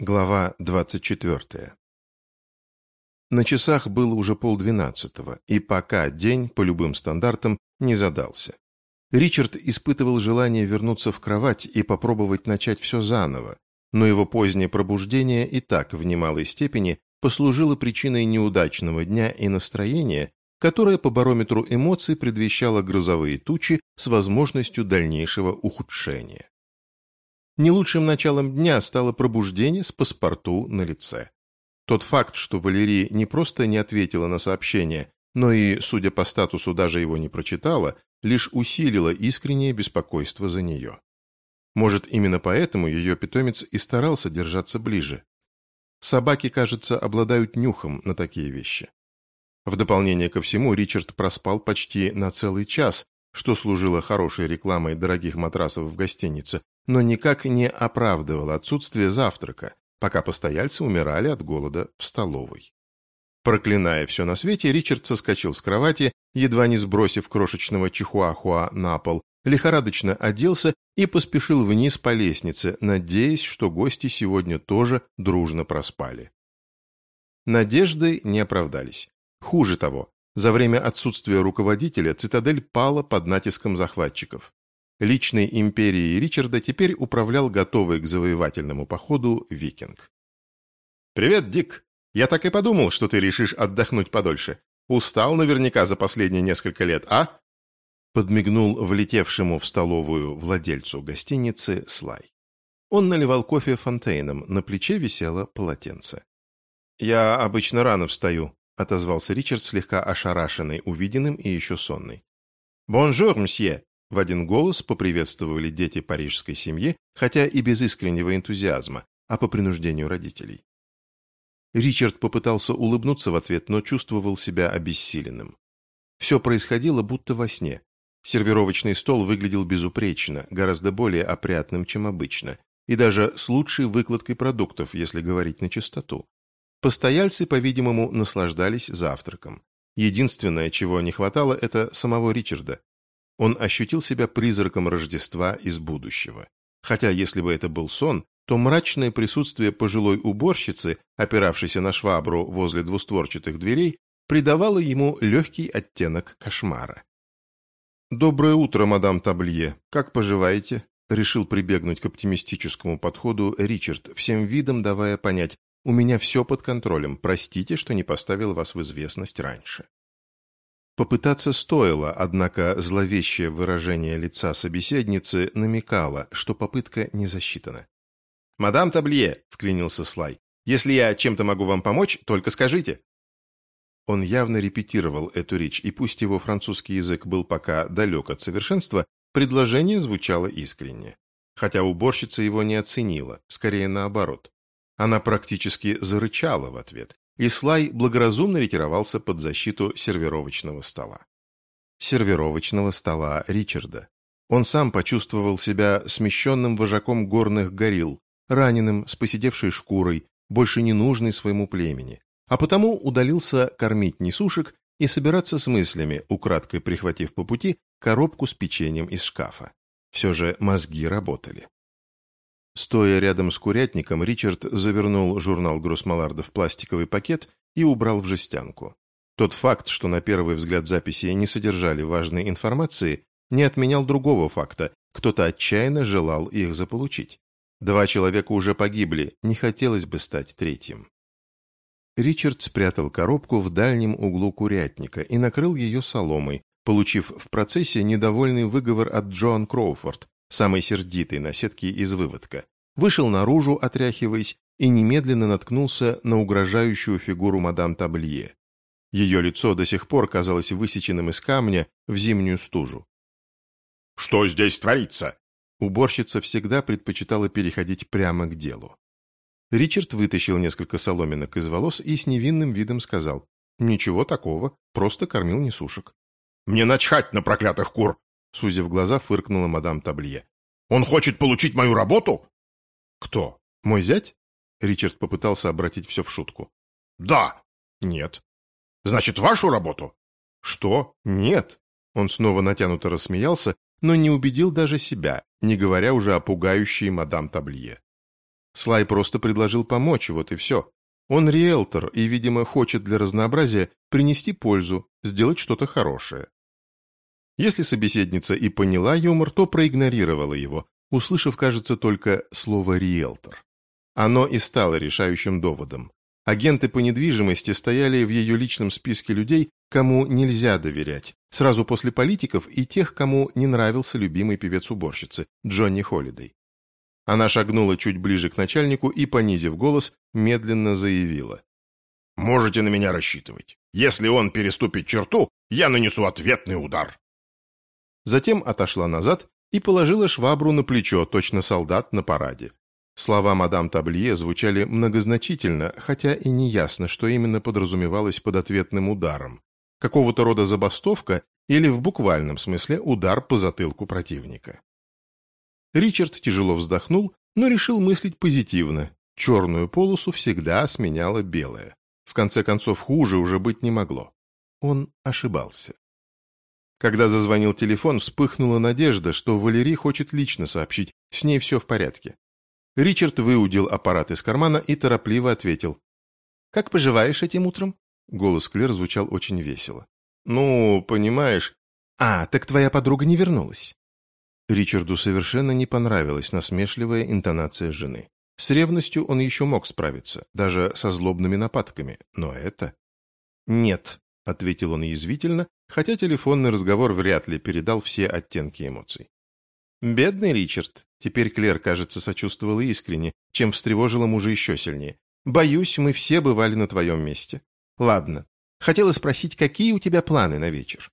Глава 24. На часах было уже полдвенадцатого, и пока день, по любым стандартам, не задался. Ричард испытывал желание вернуться в кровать и попробовать начать все заново, но его позднее пробуждение и так в немалой степени послужило причиной неудачного дня и настроения, которое по барометру эмоций предвещало грозовые тучи с возможностью дальнейшего ухудшения. Не лучшим началом дня стало пробуждение с паспорту на лице. Тот факт, что Валерия не просто не ответила на сообщение, но и, судя по статусу, даже его не прочитала, лишь усилило искреннее беспокойство за нее. Может, именно поэтому ее питомец и старался держаться ближе. Собаки, кажется, обладают нюхом на такие вещи. В дополнение ко всему, Ричард проспал почти на целый час, что служило хорошей рекламой дорогих матрасов в гостинице, но никак не оправдывал отсутствие завтрака, пока постояльцы умирали от голода в столовой. Проклиная все на свете, Ричард соскочил с кровати, едва не сбросив крошечного чихуахуа на пол, лихорадочно оделся и поспешил вниз по лестнице, надеясь, что гости сегодня тоже дружно проспали. Надежды не оправдались. Хуже того, за время отсутствия руководителя цитадель пала под натиском захватчиков. Личной империей Ричарда теперь управлял готовый к завоевательному походу викинг. «Привет, Дик! Я так и подумал, что ты решишь отдохнуть подольше. Устал наверняка за последние несколько лет, а?» Подмигнул влетевшему в столовую владельцу гостиницы Слай. Он наливал кофе фонтейном, на плече висело полотенце. «Я обычно рано встаю», — отозвался Ричард, слегка ошарашенный, увиденным и еще сонный. «Бонжур, мсье!» В один голос поприветствовали дети парижской семьи, хотя и без искреннего энтузиазма, а по принуждению родителей. Ричард попытался улыбнуться в ответ, но чувствовал себя обессиленным. Все происходило будто во сне. Сервировочный стол выглядел безупречно, гораздо более опрятным, чем обычно, и даже с лучшей выкладкой продуктов, если говорить на чистоту. Постояльцы, по-видимому, наслаждались завтраком. Единственное, чего не хватало, это самого Ричарда. Он ощутил себя призраком Рождества из будущего. Хотя, если бы это был сон, то мрачное присутствие пожилой уборщицы, опиравшейся на швабру возле двустворчатых дверей, придавало ему легкий оттенок кошмара. «Доброе утро, мадам Таблье. Как поживаете?» Решил прибегнуть к оптимистическому подходу Ричард, всем видом давая понять, «У меня все под контролем. Простите, что не поставил вас в известность раньше». Попытаться стоило, однако зловещее выражение лица собеседницы намекало, что попытка не засчитана. «Мадам Таблие», — вклинился Слай, — «если я чем-то могу вам помочь, только скажите». Он явно репетировал эту речь, и пусть его французский язык был пока далек от совершенства, предложение звучало искренне. Хотя уборщица его не оценила, скорее наоборот. Она практически зарычала в ответ, и Слай благоразумно ретировался под защиту сервировочного стола. Сервировочного стола Ричарда. Он сам почувствовал себя смещенным вожаком горных горилл, раненым, с поседевшей шкурой, больше не нужный своему племени, а потому удалился кормить несушек и собираться с мыслями, украдкой прихватив по пути коробку с печеньем из шкафа. Все же мозги работали. Стоя рядом с курятником, Ричард завернул журнал Гроссмаларда в пластиковый пакет и убрал в жестянку. Тот факт, что на первый взгляд записи не содержали важной информации, не отменял другого факта – кто-то отчаянно желал их заполучить. Два человека уже погибли, не хотелось бы стать третьим. Ричард спрятал коробку в дальнем углу курятника и накрыл ее соломой, получив в процессе недовольный выговор от Джоан Кроуфорд, самый сердитый на сетке из выводка, вышел наружу, отряхиваясь, и немедленно наткнулся на угрожающую фигуру мадам Таблие. Ее лицо до сих пор казалось высеченным из камня в зимнюю стужу. «Что здесь творится?» Уборщица всегда предпочитала переходить прямо к делу. Ричард вытащил несколько соломинок из волос и с невинным видом сказал, «Ничего такого, просто кормил несушек». «Мне начхать на проклятых кур! Сузив глаза, фыркнула мадам Таблие. «Он хочет получить мою работу?» «Кто? Мой зять?» Ричард попытался обратить все в шутку. «Да». «Нет». «Значит, вашу работу?» «Что? Нет». Он снова натянуто рассмеялся, но не убедил даже себя, не говоря уже о пугающей мадам Таблие. Слай просто предложил помочь, вот и все. Он риэлтор и, видимо, хочет для разнообразия принести пользу, сделать что-то хорошее. Если собеседница и поняла юмор, то проигнорировала его, услышав, кажется, только слово «риэлтор». Оно и стало решающим доводом. Агенты по недвижимости стояли в ее личном списке людей, кому нельзя доверять, сразу после политиков и тех, кому не нравился любимый певец уборщицы, Джонни Холидей. Она шагнула чуть ближе к начальнику и, понизив голос, медленно заявила. «Можете на меня рассчитывать. Если он переступит черту, я нанесу ответный удар». Затем отошла назад и положила швабру на плечо, точно солдат на параде. Слова мадам Таблие звучали многозначительно, хотя и не ясно, что именно подразумевалось под ответным ударом. Какого-то рода забастовка или в буквальном смысле удар по затылку противника. Ричард тяжело вздохнул, но решил мыслить позитивно. Черную полосу всегда сменяла белая. В конце концов, хуже уже быть не могло. Он ошибался. Когда зазвонил телефон, вспыхнула надежда, что Валерий хочет лично сообщить, с ней все в порядке. Ричард выудил аппарат из кармана и торопливо ответил. «Как поживаешь этим утром?» Голос Клер звучал очень весело. «Ну, понимаешь...» «А, так твоя подруга не вернулась». Ричарду совершенно не понравилась насмешливая интонация жены. С ревностью он еще мог справиться, даже со злобными нападками, но это... «Нет», — ответил он язвительно, хотя телефонный разговор вряд ли передал все оттенки эмоций. «Бедный Ричард», Теперь Клер, кажется, сочувствовала искренне, чем встревожила мужа еще сильнее. «Боюсь, мы все бывали на твоем месте. Ладно. Хотела спросить, какие у тебя планы на вечер?»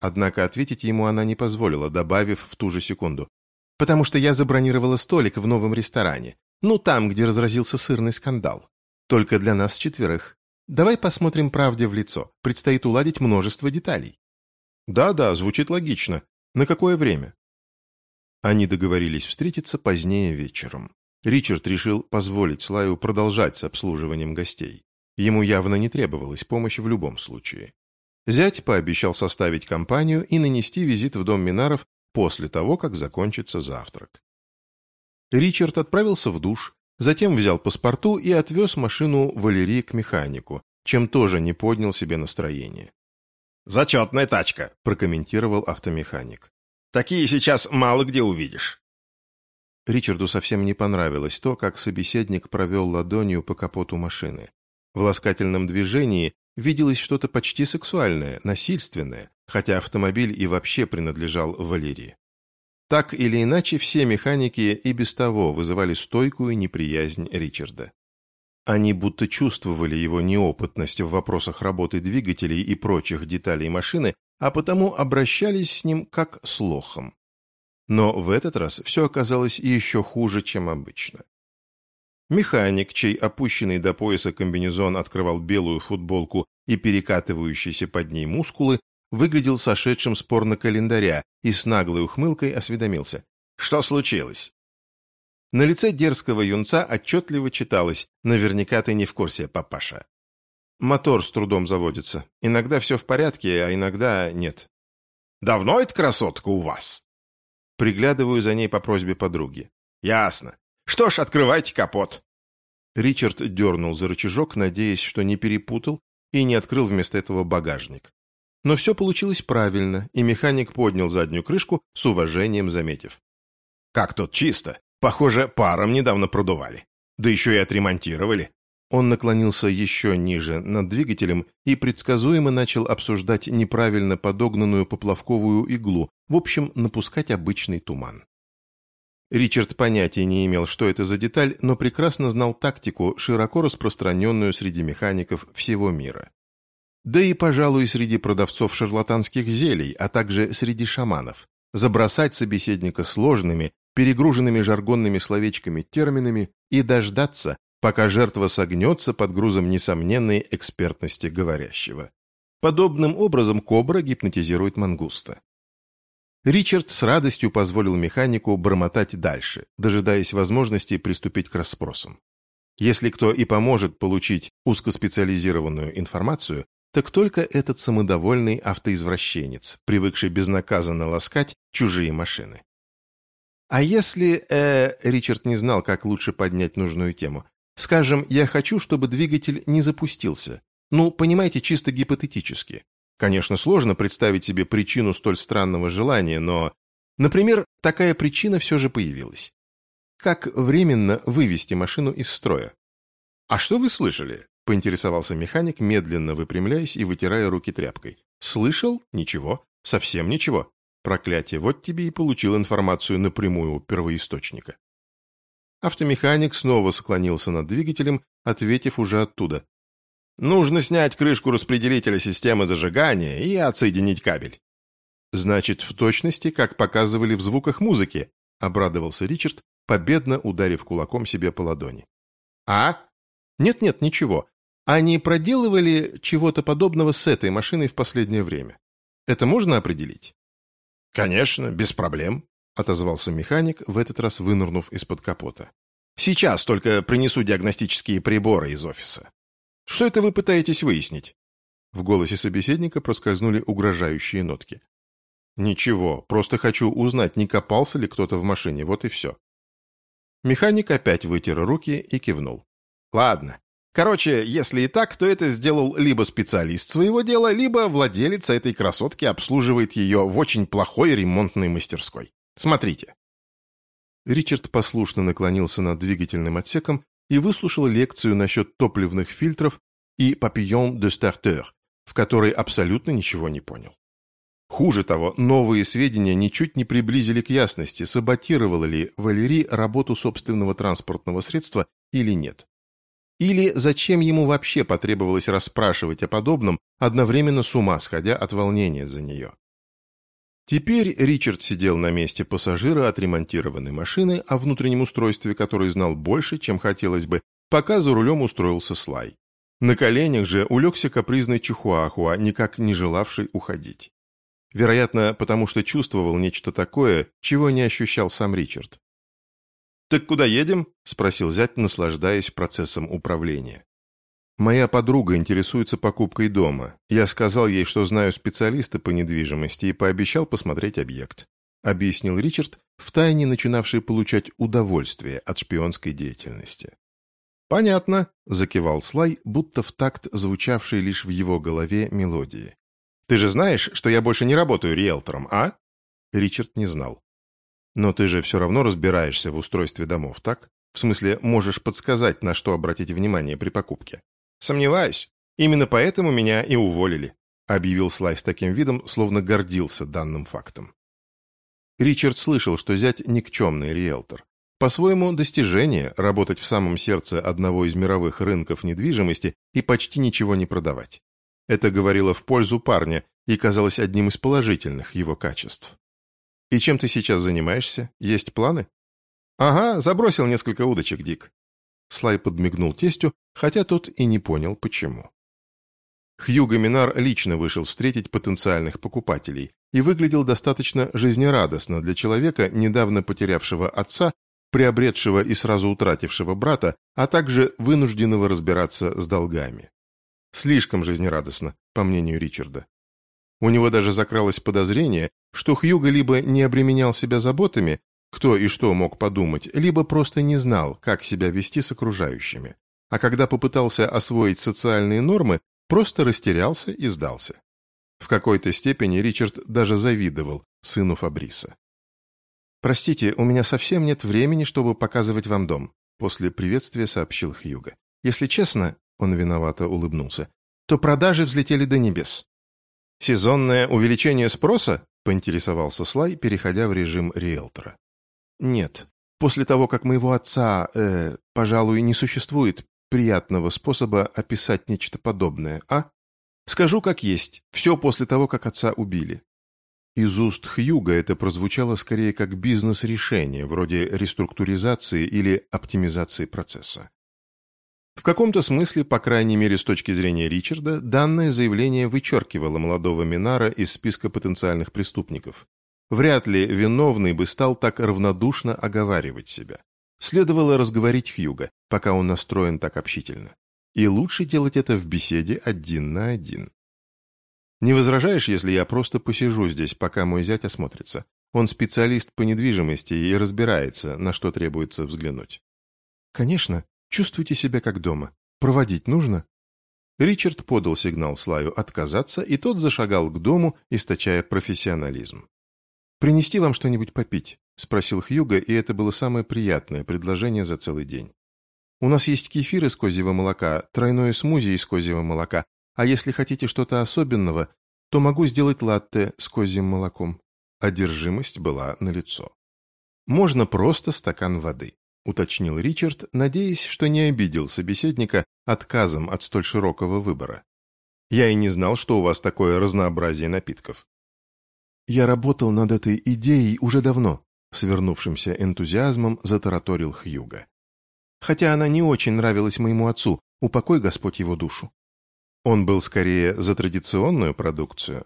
Однако ответить ему она не позволила, добавив в ту же секунду. «Потому что я забронировала столик в новом ресторане. Ну, там, где разразился сырный скандал. Только для нас четверых. Давай посмотрим правде в лицо. Предстоит уладить множество деталей». «Да-да, звучит логично. На какое время?» Они договорились встретиться позднее вечером. Ричард решил позволить Слаю продолжать с обслуживанием гостей. Ему явно не требовалась помощь в любом случае. Зять пообещал составить компанию и нанести визит в дом Минаров после того, как закончится завтрак. Ричард отправился в душ, затем взял паспорту и отвез машину Валерии к механику, чем тоже не поднял себе настроение. «Зачетная тачка», – прокомментировал автомеханик. Такие сейчас мало где увидишь». Ричарду совсем не понравилось то, как собеседник провел ладонью по капоту машины. В ласкательном движении виделось что-то почти сексуальное, насильственное, хотя автомобиль и вообще принадлежал Валерии. Так или иначе, все механики и без того вызывали стойкую неприязнь Ричарда. Они будто чувствовали его неопытность в вопросах работы двигателей и прочих деталей машины а потому обращались с ним как с лохом. Но в этот раз все оказалось еще хуже, чем обычно. Механик, чей опущенный до пояса комбинезон открывал белую футболку и перекатывающиеся под ней мускулы, выглядел сошедшим с порно-календаря и с наглой ухмылкой осведомился. «Что случилось?» На лице дерзкого юнца отчетливо читалось «Наверняка ты не в курсе, папаша». Мотор с трудом заводится. Иногда все в порядке, а иногда нет. Давно эта красотка у вас? Приглядываю за ней по просьбе подруги. Ясно. Что ж, открывайте капот. Ричард дернул за рычажок, надеясь, что не перепутал, и не открыл вместо этого багажник. Но все получилось правильно, и механик поднял заднюю крышку, с уважением заметив. «Как тут чисто! Похоже, паром недавно продували. Да еще и отремонтировали. Он наклонился еще ниже над двигателем и предсказуемо начал обсуждать неправильно подогнанную поплавковую иглу, в общем, напускать обычный туман. Ричард понятия не имел, что это за деталь, но прекрасно знал тактику, широко распространенную среди механиков всего мира. Да и, пожалуй, среди продавцов шарлатанских зелий, а также среди шаманов. Забросать собеседника сложными, перегруженными жаргонными словечками-терминами и дождаться, пока жертва согнется под грузом несомненной экспертности говорящего. Подобным образом кобра гипнотизирует мангуста. Ричард с радостью позволил механику бормотать дальше, дожидаясь возможности приступить к расспросам. Если кто и поможет получить узкоспециализированную информацию, так только этот самодовольный автоизвращенец, привыкший безнаказанно ласкать чужие машины. А если, э, Ричард не знал, как лучше поднять нужную тему. Скажем, я хочу, чтобы двигатель не запустился. Ну, понимаете, чисто гипотетически. Конечно, сложно представить себе причину столь странного желания, но, например, такая причина все же появилась. Как временно вывести машину из строя? А что вы слышали? Поинтересовался механик, медленно выпрямляясь и вытирая руки тряпкой. Слышал? Ничего. Совсем ничего. Проклятие, вот тебе и получил информацию напрямую у первоисточника. Автомеханик снова склонился над двигателем, ответив уже оттуда. «Нужно снять крышку распределителя системы зажигания и отсоединить кабель». «Значит, в точности, как показывали в звуках музыки», — обрадовался Ричард, победно ударив кулаком себе по ладони. «А? Нет-нет, ничего. Они проделывали чего-то подобного с этой машиной в последнее время. Это можно определить?» «Конечно, без проблем», — отозвался механик, в этот раз вынырнув из-под капота. «Сейчас только принесу диагностические приборы из офиса. Что это вы пытаетесь выяснить?» В голосе собеседника проскользнули угрожающие нотки. «Ничего, просто хочу узнать, не копался ли кто-то в машине, вот и все». Механик опять вытер руки и кивнул. «Ладно, Короче, если и так, то это сделал либо специалист своего дела, либо владелец этой красотки обслуживает ее в очень плохой ремонтной мастерской. Смотрите. Ричард послушно наклонился над двигательным отсеком и выслушал лекцию насчет топливных фильтров и «Papillon de starter», в которой абсолютно ничего не понял. Хуже того, новые сведения ничуть не приблизили к ясности, саботировала ли Валерий работу собственного транспортного средства или нет. Или зачем ему вообще потребовалось расспрашивать о подобном, одновременно с ума сходя от волнения за нее? Теперь Ричард сидел на месте пассажира отремонтированной машины, о внутреннем устройстве которой знал больше, чем хотелось бы, пока за рулем устроился Слай. На коленях же улегся капризный Чихуахуа, никак не желавший уходить. Вероятно, потому что чувствовал нечто такое, чего не ощущал сам Ричард. «Так куда едем?» – спросил зять, наслаждаясь процессом управления. «Моя подруга интересуется покупкой дома. Я сказал ей, что знаю специалиста по недвижимости и пообещал посмотреть объект», – объяснил Ричард, втайне начинавший получать удовольствие от шпионской деятельности. «Понятно», – закивал Слай, будто в такт звучавшей лишь в его голове мелодии. «Ты же знаешь, что я больше не работаю риэлтором, а?» Ричард не знал. Но ты же все равно разбираешься в устройстве домов, так? В смысле, можешь подсказать, на что обратить внимание при покупке. Сомневаюсь. Именно поэтому меня и уволили, объявил Слай с таким видом, словно гордился данным фактом. Ричард слышал, что зять никчемный риэлтор. По-своему, достижение работать в самом сердце одного из мировых рынков недвижимости и почти ничего не продавать. Это говорило в пользу парня и казалось одним из положительных его качеств. «И чем ты сейчас занимаешься? Есть планы?» «Ага, забросил несколько удочек, Дик». Слай подмигнул тестю, хотя тот и не понял, почему. Хьюго Минар лично вышел встретить потенциальных покупателей и выглядел достаточно жизнерадостно для человека, недавно потерявшего отца, приобретшего и сразу утратившего брата, а также вынужденного разбираться с долгами. Слишком жизнерадостно, по мнению Ричарда. У него даже закралось подозрение, что Хьюго либо не обременял себя заботами, кто и что мог подумать, либо просто не знал, как себя вести с окружающими. А когда попытался освоить социальные нормы, просто растерялся и сдался. В какой-то степени Ричард даже завидовал сыну Фабриса. «Простите, у меня совсем нет времени, чтобы показывать вам дом», после приветствия сообщил Хьюго. «Если честно», — он виновато улыбнулся, «то продажи взлетели до небес. «Сезонное увеличение спроса?» – поинтересовался Слай, переходя в режим риэлтора. «Нет. После того, как моего отца, э, пожалуй, не существует приятного способа описать нечто подобное, а? Скажу как есть. Все после того, как отца убили». Из уст Хьюга это прозвучало скорее как бизнес-решение, вроде реструктуризации или оптимизации процесса. В каком-то смысле, по крайней мере с точки зрения Ричарда, данное заявление вычеркивало молодого Минара из списка потенциальных преступников. Вряд ли виновный бы стал так равнодушно оговаривать себя. Следовало разговорить Хьюга, пока он настроен так общительно. И лучше делать это в беседе один на один. «Не возражаешь, если я просто посижу здесь, пока мой зять осмотрится? Он специалист по недвижимости и разбирается, на что требуется взглянуть. «Конечно. Чувствуйте себя как дома. Проводить нужно?» Ричард подал сигнал Слаю отказаться, и тот зашагал к дому, источая профессионализм. «Принести вам что-нибудь попить?» – спросил Хьюго, и это было самое приятное предложение за целый день. «У нас есть кефир из козьего молока, тройное смузи из козьего молока, а если хотите что-то особенного, то могу сделать латте с козьим молоком». Одержимость была налицо. «Можно просто стакан воды», – уточнил Ричард, надеясь, что не обидел собеседника отказом от столь широкого выбора. «Я и не знал, что у вас такое разнообразие напитков». «Я работал над этой идеей уже давно», — свернувшимся энтузиазмом затараторил Хьюга. «Хотя она не очень нравилась моему отцу, упокой Господь его душу». Он был скорее за традиционную продукцию.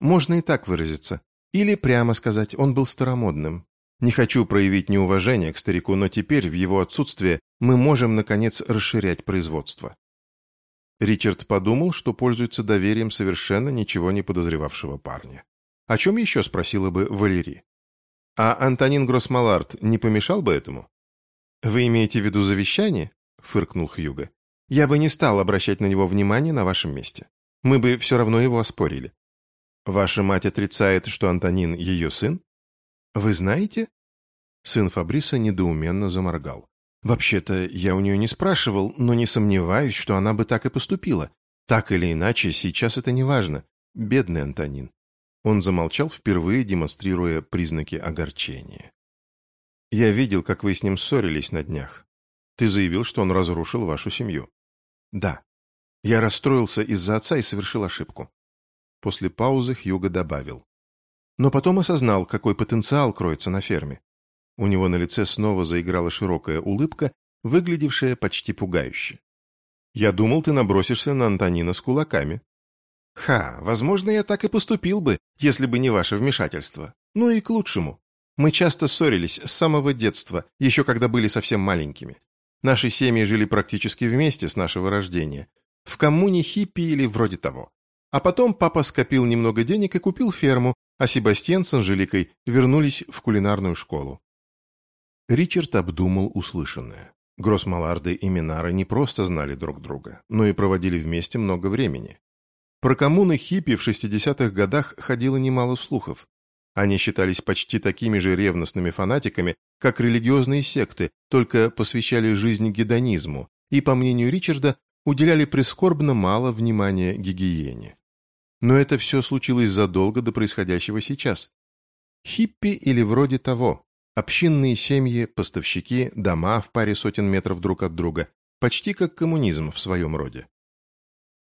Можно и так выразиться. Или, прямо сказать, он был старомодным. Не хочу проявить неуважение к старику, но теперь, в его отсутствие, мы можем, наконец, расширять производство. Ричард подумал, что пользуется доверием совершенно ничего не подозревавшего парня. О чем еще спросила бы Валерий? А Антонин Гроссмаларт не помешал бы этому? «Вы имеете в виду завещание?» — фыркнул Хьюго. «Я бы не стал обращать на него внимание на вашем месте. Мы бы все равно его оспорили. Ваша мать отрицает, что Антонин ее сын? Вы знаете?» Сын Фабриса недоуменно заморгал. «Вообще-то я у нее не спрашивал, но не сомневаюсь, что она бы так и поступила. Так или иначе, сейчас это не важно. Бедный Антонин. Он замолчал, впервые демонстрируя признаки огорчения. «Я видел, как вы с ним ссорились на днях. Ты заявил, что он разрушил вашу семью». «Да. Я расстроился из-за отца и совершил ошибку». После паузы Хьюго добавил. «Но потом осознал, какой потенциал кроется на ферме. У него на лице снова заиграла широкая улыбка, выглядевшая почти пугающе. «Я думал, ты набросишься на Антонина с кулаками». «Ха, возможно, я так и поступил бы, если бы не ваше вмешательство. Ну и к лучшему. Мы часто ссорились с самого детства, еще когда были совсем маленькими. Наши семьи жили практически вместе с нашего рождения. В коммуне хиппи или вроде того. А потом папа скопил немного денег и купил ферму, а Себастьян с Анжеликой вернулись в кулинарную школу. Ричард обдумал услышанное. Гроссмаларды и Минары не просто знали друг друга, но и проводили вместе много времени. Про коммуны хиппи в 60-х годах ходило немало слухов. Они считались почти такими же ревностными фанатиками, как религиозные секты, только посвящали жизнь гедонизму и, по мнению Ричарда, уделяли прискорбно мало внимания гигиене. Но это все случилось задолго до происходящего сейчас. Хиппи или вроде того. Общинные семьи, поставщики, дома в паре сотен метров друг от друга. Почти как коммунизм в своем роде.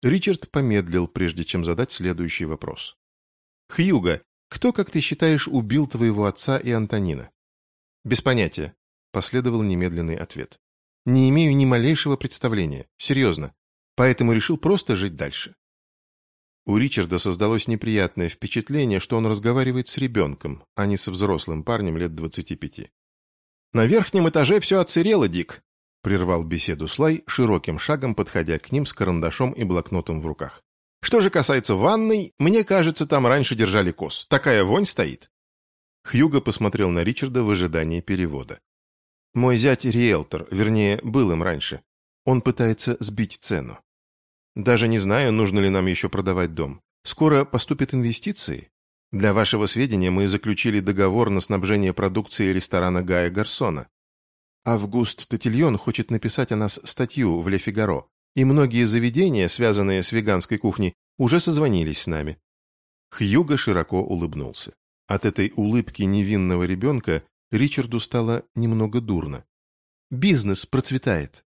Ричард помедлил, прежде чем задать следующий вопрос. «Хьюга, кто, как ты считаешь, убил твоего отца и Антонина?» «Без понятия», — последовал немедленный ответ. «Не имею ни малейшего представления, серьезно, поэтому решил просто жить дальше». У Ричарда создалось неприятное впечатление, что он разговаривает с ребенком, а не со взрослым парнем лет двадцати пяти. «На верхнем этаже все отсырело, Дик», Прервал беседу Слай, широким шагом подходя к ним с карандашом и блокнотом в руках. «Что же касается ванной, мне кажется, там раньше держали коз. Такая вонь стоит». Хьюго посмотрел на Ричарда в ожидании перевода. «Мой зять риэлтор, вернее, был им раньше. Он пытается сбить цену. Даже не знаю, нужно ли нам еще продавать дом. Скоро поступят инвестиции. Для вашего сведения, мы заключили договор на снабжение продукции ресторана Гая Гарсона. Август Татильон хочет написать о нас статью в Ле Фигаро, и многие заведения, связанные с веганской кухней, уже созвонились с нами». Хьюго широко улыбнулся. От этой улыбки невинного ребенка Ричарду стало немного дурно. «Бизнес процветает».